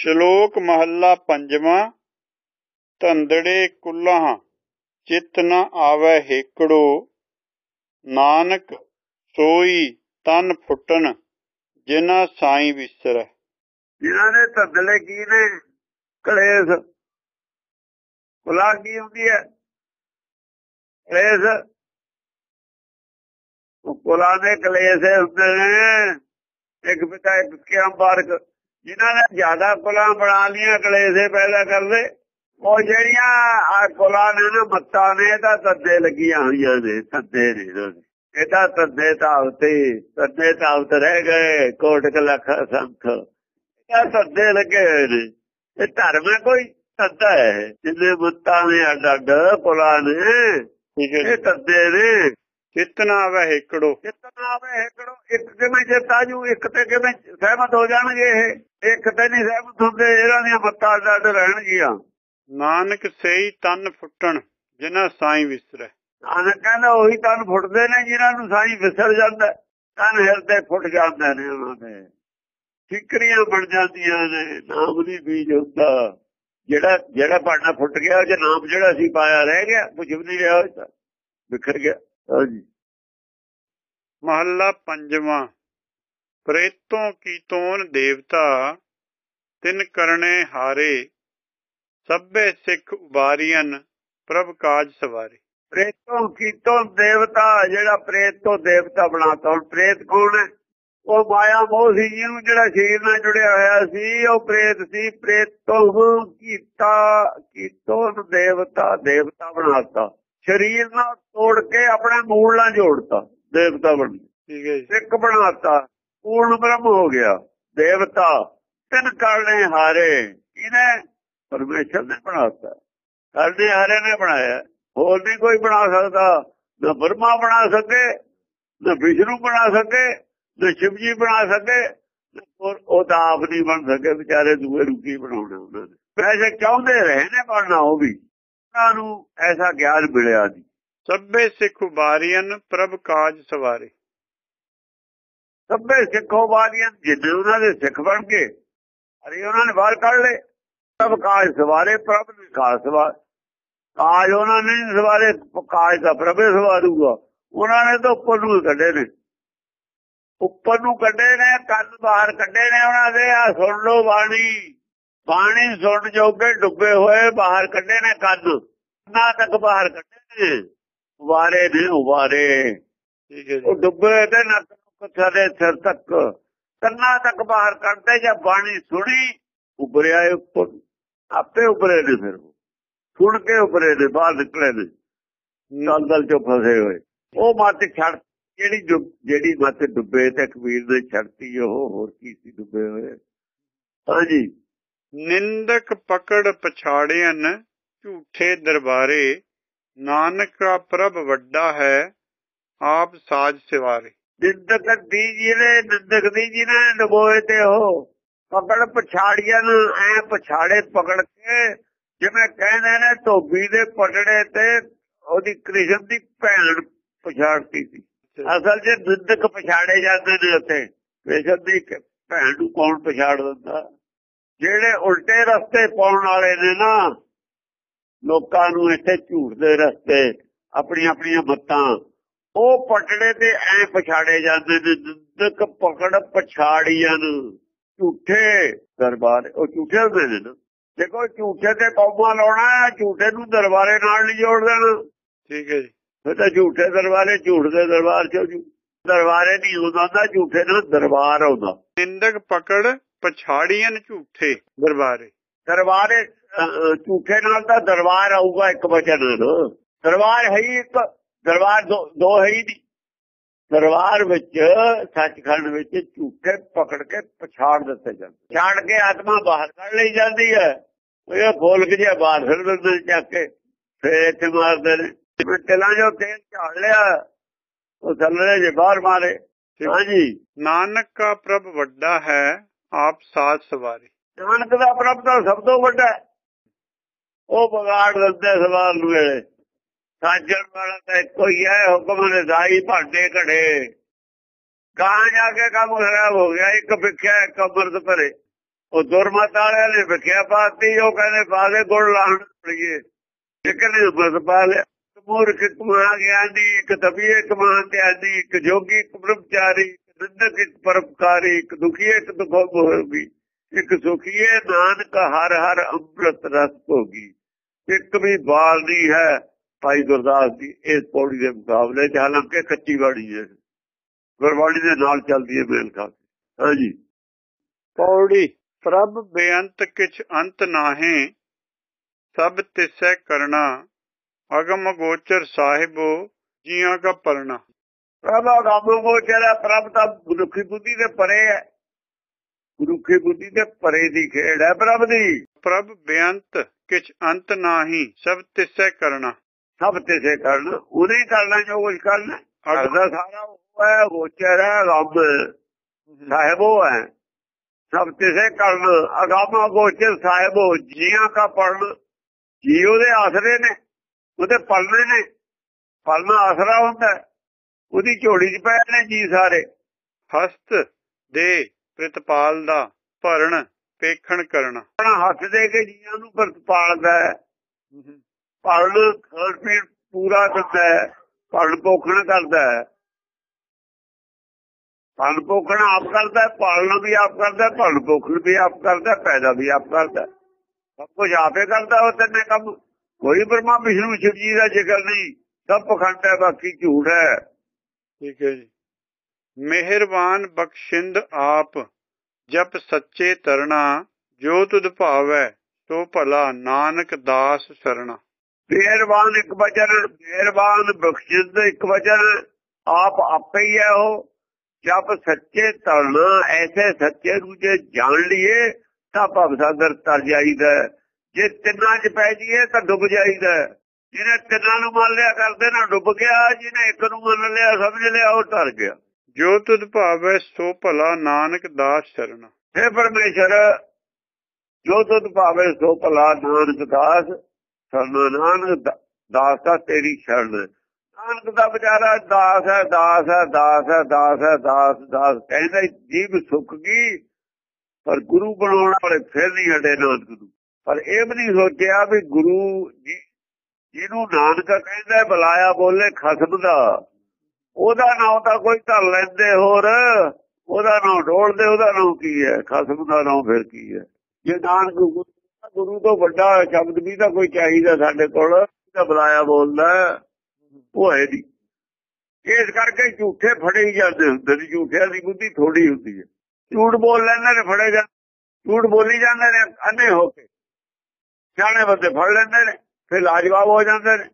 ਸ਼ਲੋਕ ਮਹੱਲਾ ਪੰਜਵਾਂ, ਧੰਦੜੇ ਕੁੱਲਾਹਾਂ, ਚਿਤ ਨ ਆਵੈ ਹੇਕੜੋ, ਨਾਨਕ ਸੋਈ ਤਨ ਫੁੱਟਣ ਜਿਨਾ ਸਾਈ ਵਿਸਰੈ। ਜਿਨ੍ਹਾਂ ਨੇ ਧੰਦਲੇ ਕੀ ਨੇ? ਕਲੇਸ਼। ਕੁਲਾ ਕੀ ਹੁੰਦੀ ਹੈ? ਕਲੇਸ਼। ਕੁਲਾ ਦੇ ਕਲੇਸ਼ ਹੁੰਦੇ ਨੇ। ਇੱਕ ਪਿਤਾ, ਇੱਕ ਕਿਆਂ ਬਾਰਕ ਜਿਨ੍ਹਾਂ ਨੇ ਜ਼ਿਆਦਾ ਕੁਲਾ ਬਣਾ ਲੀਆਂ ਕਲੇਸ਼ੇ ਪੈਦਾ ਕਰਦੇ, ਉਹ ਜਿਹੜੀਆਂ ਆ ਕੁਲਾ ਨੇ ਨਾ ਮੱਤਾਂ ਨੇ ਤਾਂ ਤੱਦੇ ਲੱਗੀਆਂ ਹੋਈਆਂ ਨੇ ਤੱਦੇ ਨੇ ਇਹ ਤਾਂ ਤੱਦੇ ਤਾਵਤੇ ਤੱਦੇ ਤਾਵਤ ਰਹਿ ਗਏ ਕੋਟ ਲੱਖ ਸੰਖ। ਇਹ ਤੱਦੇ ਲੱਗੇ ਹੋਏ ਨੇ। ਇਹ ਧਰਮ ਹੈ ਕੋਈ? ਤੱਦਾ ਹੈ। ਜਿੰਨੇ ਮੱਤਾਂ ਨੇ ਅੱਡ ਅੱਡ ਕੁਲਾ ਨੇ ਠੀਕ ਇਹ ਤੱਦੇ ਨੇ। ਚਿਤ ਨ ਆਵੈ ਹੇਕੜੋ ਕਿਤਨਾ ਆਵੇ ਇਕੜੋ, ਇੱਕ ਕਿਵੇਂ ਚੇਤਾ ਜੂ, ਇੱਕ ਤੇ ਕਿਵੇਂ ਸਹਿਮਤ ਹੋ ਜਾਣਗੇ ਇਹ। ਇੱਕ ਤੇ ਨਹੀਂ ਸਹਿਮਤ ਹੁੰਦੇ, ਇਹਨਾਂ ਦੀਆਂ ਮੱਤਾਂ ਅੱਡ ਰਹਿਣਗੀਆਂ। ਨਾਨਕ ਸਈ ਤਨ ਫੁੱਟਣ ਜਿਨਾ ਸਾਈ ਵਿਸਰੈ। ਨਾਨਕ ਕਹਿੰਦਾ ਉਹੀ ਤਨ ਫੁੱਟਦੇ ਨੇ, ਜਿਨ੍ਹਾਂ ਨੂੰ ਸਾਈ ਵਿਸਰ ਜਾਂਦਾ ਤਨ ਹਿਰਦੇ ਫੁੱਟ ਜਾਂਦੇ ਨੇ ਉਹਨਾਂ ਦੇ। ਠਿਕਰੀਆਂ ਬਣ ਜਾਂਦੀਆਂ ਨੇ, ਨਾਮ ਦੀ ਬੀਜ ਹੁੰਦਾ। ਜਿਹੜਾ ਜਿਹੜਾ ਪੜਨਾ ਫੁੱਟ ਗਿਆ, ਉਹ ਜੇ ਨਾਮ ਜਿਹੜਾ ਸੀ ਪਾਇਆ ਰਹਿ ਗਿਆ, ਕੁਝ ਵੀ ਨਹੀਂ ਰਿਹਾ, ਉਹ ਤਾਂ ਵਿਖਰ ਗਿਆ। ਹਾਂਜੀ ਮਹੱਲਾ ਪੰਜਵਾਂ। ਪ੍ਰੇਤੋਂ ਕੀ ਤੋਨ ਦੇਵਤਾ, ਤਿਨ ਕਰਨੇ ਹਾਰੇ, ਸਭੇ ਸਿੱਖ ਉਬਾਰੀਆਂ ਪ੍ਰਭ ਕਾਜ ਸਵਾਰੇ। ਪ੍ਰੇਤੋਂ ਕੀਤੋਂ ਦੇਵਤਾ, ਜਿਹੜਾ ਪ੍ਰੇਤ ਤੋਂ ਦੇਵਤਾ ਬਣਾਤਾ। ਹੁਣ ਪ੍ਰੇਤ ਕੌਣ ਹੈ? ਉਹ ਮਾਇਆ ਮੋਹ ਸੀ, ਜਿਹਨੂੰ ਜਿਹੜਾ ਸ਼ਰੀਰ ਨਾਲ ਜੁੜਿਆ ਹੋਇਆ ਸੀ, ਉਹ ਪ੍ਰੇਤ ਸੀ। ਪ੍ਰੇਤੋਂ ਕੀਤਾ, ਕੀਤੋਂ ਦੇਵਤਾ ਦੇਵਤਾ ਬਣਾਤਾ। ਸ਼ਰੀਰ ਨਾਲ ਤੋੜ ਕੇ ਆਪਣੇ ਮੂਲ ਨਾਲ ਜੋੜਤਾ ਦੇਵਤਾ ਬਣ ਠੀਕ ਹੈ ਜੀ। ਸਿੱਖ ਬਣਾਤਾ ਪੂਰਨ ਬ੍ਰਹਮ ਹੋ ਗਿਆ ਦੇਵਤਾ ਤਿੰਨ ਕਰਨੇ ਹਾਰੇ। ਇਹਨੇ ਪਰਮੇਸ਼ਰ ਨੇ ਬਣਾਤਾ। ਕਰਨੇ ਹਾਰੇ ਨੇ ਬਣਾਇਆ। ਹੋਰ ਨਹੀਂ ਕੋਈ ਬਣਾ ਸਕਦਾ। ਨਾ ਬ੍ਰਹਮਾ ਬਣਾ ਸਕੇ ਨਾ ਵਿਸ਼ਨੂੰ ਬਣਾ ਸਕੇ ਨਾ ਸ਼ਿਵ ਜੀ ਬਣਾ ਸਕੇ। ਹੋਰ ਉਹ ਤਾਂ ਆਪ ਨਹੀਂ ਬਣ ਸਕੇ ਵਿਚਾਰੇ ਦੂਏ ਨੂੰ ਕੀ ਬਣਾਉਣਾ ਉਹਨਾਂ ਨੇ। ਵੈਸੇ ਚਾਹੁੰਦੇ ਰਹੇ ਨੇ ਬਣਨਾ ਉਹ ਵੀ। ਉਹਨਾਂ ਨੂੰ ਐਸਾ ਗਿਆਨ ਮਿਲਿਆ ਨਹੀਂ ਸਭੇ ਸਿੱਖ ਉਬਾਰੀਆਂ ਪ੍ਰਭ ਕਾਜ ਸਵਾਰੇ। ਸਭੇ ਸਿੱਖੋ ਬਾਦੀਆਂ ਜਿੰਨੇ ਉਹਨਾਂ ਦੇ ਸਿੱਖ ਬਣ ਕੇ ਅਰੇ ਉਹਨਾਂ ਨੇ ਬਾਹਰ ਕੱਢ ਲਏ। ਸਭ ਕਾਜ ਸਵਾਰੇ, ਪ੍ਰਭ ਨੇ ਕਾਜ ਸਵਾਰ ਕਾਜ ਉਹਨਾਂ ਨੇ ਸਵਾਰੇ, ਕਾਜ ਦਾ ਪ੍ਰਭੇ ਸਵਾਰੂਗਾ। ਉਹਨਾਂ ਨੇ ਤਾਂ ਉੱਪਰ ਨੂੰ ਕੱਢੇ ਨੇ। ਉੱਪਰ ਨੂੰ ਕੱਢੇ ਨੇ, ਕੰਨ ਬਾਹਰ ਕੱਢੇ ਨੇ ਉਹਨਾਂ ਦੇ ਆ ਸੁਣ ਲਓ ਬਾਣੀ। ਬਾਣੀ ਸੁਣ ਜੋਗੇ ਡੁੱਬੇ ਹੋਏ, ਬਾਹਰ ਕੱਢੇ ਨੇ ਕੰਨ ਨਾ ਤੱਕ ਬਾਹਰ ਕੱਢੇ ਨੇ। ਉਵਾਰੇ ਨੇ ਉਵਾਰੇ ਠੀਕ ਹੈ ਉਹ ਡੁੱਬੇ ਤੇ ਨੱਕ ਸਾਡੇ ਸਿਰ ਤੱਕ। ਕੰਨਾਂ ਤੱਕ ਬਾਹਰ ਕੱਢਦੇ ਜਾਂ ਬਾਣੀ ਸੁਣੀ, ਉਭਰਿਆ ਉੱਪਰ। ਆਪੇ ਉਭਰੇ ਨੇ ਫਿਰ ਸੁਣ ਕੇ ਉਭਰੇ ਨੇ ਬਾਹਰ ਨਿਕਲੇ ਨੇ ਦਲਦਲ ਚੋਂ ਫਸੇ ਹੋਏ। ਉਹ ਮੱਤ ਛੱਡ, ਜਿਹੜੀ ਜਿਹੜੀ ਮੱਤ ਡੁੱਬੇ ਤੇ ਕਬੀਰ ਨੇ ਛੱਡਤੀ ਉਹ ਹੋਰ ਕੀ ਸੀ ਡੁੱਬੇ ਹੋਏ। ਹਾਂਜੀ। ਨਿੰਦਕ ਪਕੜ ਪਛਾੜਿਆਂ ਝੂਠੇ ਦਰਬਾਰੇ ਨਾਨਕ ਦਾ ਪ੍ਰਭ ਵੱਡਾ ਹੈ ਆਪ ਸਾਜ ਸਿਵਾਰੇ। ਨਿੰਦਕ ਦੀ ਜਿਹਨੇ ਨਿੰਦਕ ਦੀ ਜਿਹਨੇ ਡਬੋਏ ਤੇ ਉਹ ਪਕੜ ਪਛਾੜੀਆਂ ਨੂੰ ਐ ਪਛਾੜੇ ਪਕੜ ਕੇ ਜਿਵੇਂ ਕਹਿੰਦੇ ਨੇ ਧੋਬੀ ਦੇ ਪਟੜੇ ਤੇ ਉਹਦੀ ਕ੍ਰਿਸ਼ਨ ਦੀ ਭੈਣ ਪਛਾੜਤੀ ਸੀ। ਅਸਲ 'ਚ ਨਿੰਦਕ ਪਛਾੜੇ ਜਾਂਦੇ ਨੇ ਉੱਥੇ। ਕ੍ਰਿਸ਼ਨ ਦੀ ਭੈਣ ਨੂੰ ਕੌਣ ਪਛਾੜ ਦਿੰਦਾ? ਜਿਹੜੇ ਉਲਟੇ ਰਸਤੇ ਪਾਉਣ ਵਾਲੇ ਨੇ ਨਾ ਲੋਕਾਂ ਨੂੰ ਇੱਥੇ ਝੂਠ ਦੇ ਰਸਤੇ ਆਪਣੀਆਂ ਆਪਣੀਆਂ ਮੱਤਾਂ ਉਹ ਪਟੜੇ ਤੇ ਐ ਪਛਾੜੇ ਜਾਂਦੇ ਨੇ ਨਿੰਦਕ ਪਕੜ ਪਛਾੜੀਆਂ ਨੂੰ ਝੂਠੇ ਦਰਬਾਰ ਉਹ ਝੂਠੇ ਹੁੰਦੇ ਨੇ ਨਾ। ਦੇਖੋ ਝੂਠੇ ਤੇ ਕੌਮਾ ਲਾਉਣਾ ਹੈ, ਝੂਠੇ ਨੂੰ ਦਰਬਾਰੇ ਨਾਲ ਨਹੀਂ ਜੋੜ ਦੇਣਾ। ਠੀਕ ਹੈ ਜੀ। ਫਿਰ ਤਾਂ ਝੂਠੇ ਦਰਬਾਰੇ ਝੂਠ ਦੇ ਦਰਬਾਰ ਚੋਂ ਦਰਬਾਰੇ ਨਹੀਂ ਹੁੰਦਾ ਝੂਠੇ ਨਾਲ ਦਰਬਾਰ ਆਉਂਦਾ। ਨਿੰਦਕ ਪਕੜ ਪਛਾੜੀਆਂ ਝੂਠੇ ਦਰਬਾਰੇ। ਦਰਬਾਰੇ ਝੂਠੇ ਨਾਲ ਤਾਂ ਦਰਬਾਰ ਆਊਗਾ ਇੱਕ ਵਚਨ ਨਾਲ ਦਰਬਾਰ ਹੈ ਇੱਕ, ਦਰਬਾਰ ਦੋ ਹੈ ਹੀ ਨਹੀਂ। ਦਰਬਾਰ ਵਿੱਚ, ਸੱਚਖੰਡ ਵਿੱਚ ਝੂਠੇ ਪਕੜ ਕੇ ਪਛਾੜ ਦਿੱਤੇ ਜਾਂਦੇ ਛਾੜ ਕੇ ਆਤਮਾ ਬਾਹਰ ਕੱਢ ਲਈ ਜਾਂਦੀ ਹੈ। ਉਹ ਖੋਲ ਕੇ ਜੇ ਬਾਹਰ ਫਿਰ ਚੱਕ ਕੇ ਫੇਰ ਇੱਥੇ ਮਾਰਦੇ ਨੇ। ਤਿਲਾਂ ਜੋ ਤੇਲ ਝਾੜ ਲਿਆ, ਉਹ ਥੱਲੇ ਜੇ ਬਾਹਰ ਮਾਰੇ। ਹਾਂਜੀ। ਨਾਨਕ ਦਾ ਪ੍ਰਭ ਵੱਡਾ ਹੈ ਆਪ ਸਾਜ ਸਵਾਰੇ। ਨਾਨਕ ਦਾ ਪ੍ਰਭ ਸਭ ਤੋਂ ਵੱਡਾ ਉਹ ਬਗਾੜ ਦਿੰਦੇ ਸਵਾਲ ਨੂੰ ਵੇਲੇ ਸਾਜਣ ਵਾਲਾ ਤਾਂ ਇੱਕੋ ਹੀ ਹੈ, ਹੁਕਮ ਰਜ਼ਾਈ ਭਾਂਡੇ ਘੜੇ। ਗਾਂ ਜਾ ਕੇ ਕੰਮ ਖਰਾਬ ਹੋ ਗਿਆ, ਇੱਕ ਵਿਖਿਆ, ਇੱਕ ਅੰਮ੍ਰਿਤ ਭਰੇ। ਉਹ ਦੁਰਮਤ ਵਾਲਿਆਂ ਨੇ ਵਿਖਿਆ ਪਾਤੀ, ਉਹ ਕਹਿੰਦੇ ਬਾਦੇ ਗੁੜ ਲਾਣ ਪੜੀਏ। ਇੱਕ ਨੇ ਬਸ ਪਾ ਲਿਆ ਮੂਰਖ ਕਮਾ ਮਹਾ ਗਿਆਨੀ ਇੱਕ ਤਬੀਏ ਇੱਕ ਮਹਾ ਧਿਆਨੀ, ਇੱਕ ਜੋਗੀ, ਇੱਕ ਬ੍ਰਹਮਚਾਰੀ ਨਿੰਦਕ ਇੱਕ ਪਰਪਕਾਰੀ ਇੱਕ ਦੁਖੀਏ ਇੱਕ ਦੁਖੋ ਹੋਗੀ ਇੱਕ ਸੁਖੀਏ ਨਾਨਕ ਹਰ ਹਰ ਅੰਮ੍ਰਿਤ ਰਸ ਭੋਗੀ। ਇੱਕ ਵੀ ਬਾਲ ਨਹੀਂ ਹੈ, ਭਾਈ ਗੁਰਦਾਸ ਦੀ ਇਸ ਪੌੜੀ ਦੇ ਮੁਕਾਬਲੇ ਚ। ਹਾਲਾਂਕਿ ਕੱਚੀ ਬਾੜੀ ਹੈ। ਗੁਰਬਾਣੀ ਦੇ ਨਾਲ ਚੱਲਦੀ ਹੈ ਮੇਲ ਖਾ ਕੇ। ਹਾਂਜੀ। ਪੌੜੀ, ਪ੍ਰਭ ਬੇਅੰਤ ਕਿਛ ਅੰਤ ਨਾਹੀਂ, ਸਭ ਤਿਸੈ ਕਰਨਾ ਅਗਮ ਗੋਚਰ ਸਾਹਿਬੋ, ਜੀਆਂ ਕਾ ਪਰਣਾ ਪ੍ਰਭ ਗਾਮੋ ਗੋਚਰ ਪ੍ਰਭ ਤਾਂ ਮਨੁੱਖੀ ਬੁੱਧੀ ਦੇ ਪਰੇ ਹੈ। ਮਨੁੱਖੀ ਬੁੱਧੀ ਦੇ ਪਰੇ ਦੀ ਖੇਡ ਹੈ ਪ੍ਰਭ ਦੀ। ਪ੍ਰਭ ਬੇਅੰਤ ਕਿਛ ਅੰਤ ਨਾਹੀਂ ਸਭ ਤਿਸੈ ਕਰਨਾ ਸਭ ਤੇ ਸੇ ਕਰਨ ਉਹਨੇ ਕਰਨਾ ਜੋ ਕੁਝ ਕਰਨਾ। ਕਰਦਾ ਸਾਰਾ ਉਹ ਹੈ ਗੋਚਰ ਹੈ ਰੱਬ ਸਾਹਿਬ ਉਹ ਹੈ। ਸਭ ਤੇ ਸੇ ਕਰਨ ਅਗਾਮਾ ਗੋਚਰ ਸਾਹਿਬ ਉਹ ਜੀਆਂ ਕਾ ਪੜਨ ਜੀ ਉਹਦੇ ਆਸਰੇ ਨੇ ਉਹਦੇ ਪਲਣੇ ਨੇ। ਪਲਣਾ ਆਸਰਾ ਹੁੰਦਾ ਹੈ। ਉਹਦੀ ਝੋੜੀ 'ਚ ਪਏ ਨੇ ਜੀ ਸਾਰੇ। ਹਸਤ ਦੇ ਪ੍ਰਤਪਾਲ ਦਾ ਭਰਨ ਪੇਖਣ ਕਰਨਾ। ਆਪਣਾ ਹੱਥ ਦੇ ਕੇ ਜੀਆਂ ਨੂੰ ਪ੍ਰਤਪਾਲਦਾ ਹੈ। ਪਾਲਣ ਖਾਣ ਪੀਣ ਪੂਰਾ ਕਰਦਾ ਹੈ। ਪਾਲਣ ਪੋਖਣ ਕਰਦਾ ਹੈ। ਪਾਲਣ ਪੋਖਣ ਆਪ ਕਰਦਾ ਹੈ, ਪਾਲਣਾ ਵੀ ਆਪ ਕਰਦਾ ਹੈ ਪਾਲਣ ਪੋਖਣ ਵੀ ਆਪ ਕਰਦਾ ਹੈ, ਪੈਦਾ ਵੀ ਆਪ ਕਰਦਾ ਹੈ। ਸਭ ਕੁਝ ਆਪੇ ਕਰਦਾ ਉਹ ਤਿੰਨੇ ਕੰਮ। ਕੋਈ ਬ੍ਰਹਮਾ, ਵਿਸ਼ਨੂੰ, ਸ਼ਿਵ ਜੀ ਦਾ ਜ਼ਿਕਰ ਨਹੀਂ। ਸਭ ਪਖੰਡ ਹੈ, ਬਾਕੀ ਝੂਠ ਹੈ। ਠੀਕ ਹੈ ਜੀ। ਮਿਹਰਬਾਨ ਬਖਸ਼ਿੰਦ ਆਪ, ਜਪ ਸੱਚੇ ਤਰਣਾ, ਜੋ ਤੁਧ ਭਾਵੈ, ਸੋ ਭਲਾ ਨਾਨਕ ਦਾਸ ਸਰਣਾ। ਮਿਹਰਬਾਨ ਇੱਕ ਵਚਨ, ਮਿਹਰਬਾਨ ਬਖਸ਼ਿੰਦ ਇੱਕ ਵਚਨ, ਆਪ ਆਪੇ ਹੀ ਹੈ ਉਹ। ਜਪ ਸੱਚੇ ਤਰਨਾ ਐਸੇ ਸੱਚੇ ਨੂੰ ਜੇ ਜਾਣ ਲਈਏ, ਤਾਂ ਭਵ ਸਾਗਰ ਤਰ ਜਾਈਦਾ ਜੇ ਤਿੰਨਾਂ 'ਚ ਪੈ ਜਾਈਏ, ਤਾਂ ਡੁੱਬ ਜਾਈਦਾ ਜਿਹਨੇ ਤਿੰਨਾਂ ਨੂੰ ਮੰਨ ਲਿਆ ਕਰਦੇ ਨਾ ਡੁੱਬ ਗਿਆ ਜਿਹਨੇ ਇੱਕ ਨੂੰ ਮੰਨ ਲਿਆ ਸਮਝ ਲਿਆ ਉਹ ਤਰ ਗਿਆ। ਜੋ ਤੁਧ ਭਾਵੈ ਸੋ ਭਲਾ ਨਾਨਕ ਦਾਸ ਸਰਣਾ हे ਪਰਮੇਸ਼ਰ ਜੋ ਤੁਧ ਭਾਵੇ ਸੋ ਭਲਾ ਨਾਨਕ ਦਾਸ ਸਰਨਾ ਨਾਨਕ ਦਾ- ਦਾਸ ਦਾ ਤੇਰੀ ਸ਼ਰਨ। ਨਾਨਕ ਦਾ ਵਿਚਾਰਾ ਦਾਸ ਹੈ ਦਾਸ ਹੈ ਦਾਸ ਹੈ ਦਾਸ ਹੈ ਦਾਸ ਦਾਸ। ਕਹਿੰਦਾ ਜੀਵ ਸੁੱਕ ਗਈ ਪਰ ਗੁਰੂ ਬਣਾਉਣ ਵਾਲੇ ਫਿਰ ਨਹੀਂ ਹਟੇ ਨਾਨਕ ਨੂੰ। ਪਰ ਇਹ ਵੀ ਨਹੀਂ ਸੋਚਿਆ ਵੀ ਗੁਰੂ ਜੀ ਜਿਹਨੂੰ ਨਾਨਕ ਕਹਿੰਦਾ ਬੁਲਾਇਆ ਬੋਲੇ ਖਸਮ ਦਾ। ਉਹਦਾ ਨਾਮ ਤਾਂ ਕੋਈ ਧਰ ਲੈਂਦੇ ਹੋਰ। ਉਹਦਾ ਨਾਮ ਢੋਲਦੇ ਉਹਦਾ ਨਾਮ ਕੀ ਹੈ? ਖਸਮ ਦਾ ਨਾਮ ਫਿਰ ਕੀ ਹੈ? ਜੇ ਨਾਨਕ ਗੁਰੂ ਤੋਂ ਵੱਡਾ ਸ਼ਬਦ ਵੀ ਤਾਂ ਕੋਈ ਚਾਹੀਦਾ ਸਾਡੇ ਕੋਲ ਜਿਹਦਾ ਬੁਲਾਇਆ ਬੋਲਦਾ ਉਹ ਹੈ ਨਹੀਂ। ਇਸ ਕਰਕੇ ਝੂਠੇ ਫੜੇ ਜਾਂਦੇ ਹੁੰਦੇ ਨੇ। ਝੂਠਿਆਂ ਦੀ ਬੁੱਧੀ ਥੋੜੀ ਹੁੰਦੀ ਹੈ। ਝੂਠ ਬੋਲ ਲੈਂਦੇ ਨੇ, ਫੜੇ ਜਾਂਦੇ ਝੂਠ ਬੋਲੀ ਜਾਂਦੇ ਨੇ, ਅੰਨੇ ਹੋ ਕੇ। ਸਿਆਣੇ ਬੰਦੇ ਫੜ ਲੈਂਦੇ ਨੇ। ਫਿਰ ਲਾਜਵਾਬ ਹੋ ਜਾਂਦੇ ਨੇ।